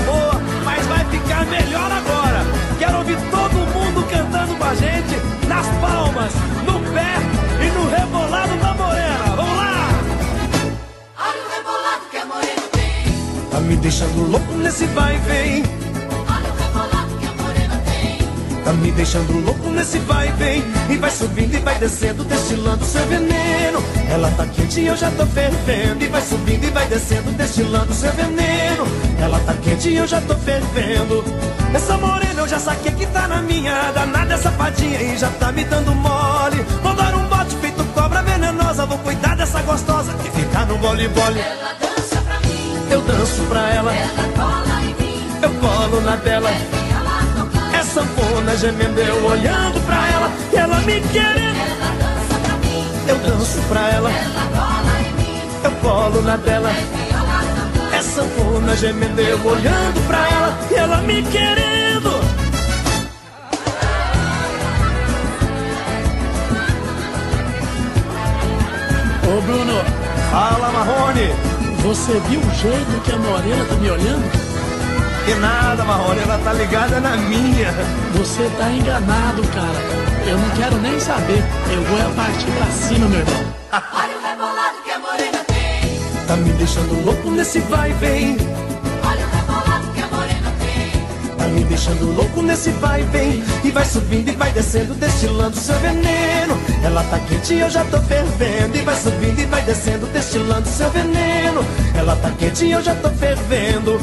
boa, mas vai ficar melhor agora. Quero ouvir todo mundo cantando com a gente, nas palmas, no pé e no rebolado da morena. Vamos lá! Olha o rebolado que a morena tem. Tá me deixando louco nesse vai e vem Tá me deixando louco nesse vai e vem. E vai subindo e vai descendo, destilando seu veneno. Ela tá quente e eu já tô fervendo. E vai subindo e vai descendo, destilando seu veneno. Ela tá quente e eu já tô fervendo. Essa morena eu já saquei que tá na minha. Danada essa fadinha e já tá me dando mole. Vou dar um bote feito cobra venenosa. Vou cuidar dessa gostosa que fica no vole-vole. Ela dança pra mim. Eu danço pra ela, Ela cola em mim. eu colo na dela. É sanfona gemendo, eu olhando pra ela e ela me querendo. Ela dança pra mim. Eu danço pra ela, Ela cola em mim. eu colo na dela. É sanfona gemendo, eu olhando pra ela e ela me querendo. Ô Bruno, Fala, Marrone. você viu o jeito que a Morena tá me olhando? Que nada, Marrone, ela tá ligada na minha. Você tá enganado, cara. Eu não quero nem saber. Eu vou é partir pra cima, meu irmão. Olha o rebolado que a morena tem. Tá me deixando louco nesse vai e vem. Olha o rebolado que a morena tem. Tá me deixando louco nesse vai e vem. E vai subindo e vai descendo, destilando seu veneno. Ela tá quente e eu já tô fervendo. E vai subindo e vai descendo, destilando seu veneno. Ela tá quente e eu já tô fervendo.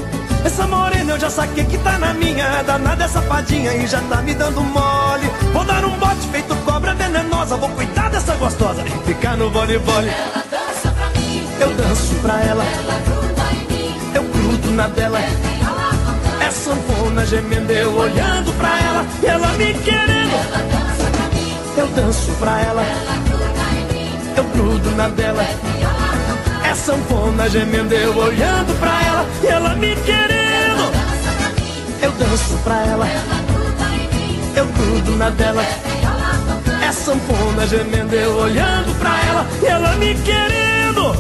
Essa morena eu já saquei que tá na minha. Danada essa fadinha e já tá me dando mole. Vou dar um bote feito cobra venenosa. Vou cuidar dessa gostosa e ficar no vole-vole. Ela dança pra mim. Eu danço pra ela, Ela gruda em mim. eu grudo na dela. Tocando. É sanfona gemendo, eu olhando pra ela e ela me querendo. Ela dança pra mim. Eu danço pra ela, Ela gruda em mim. eu grudo na dela. Tocando. É sanfona gemendo, eu olhando pra ela e ela me querendo. Eu danço pra ela, eu grudo na dela. É sanfona gemendo, eu olhando pra ela e ela me querendo.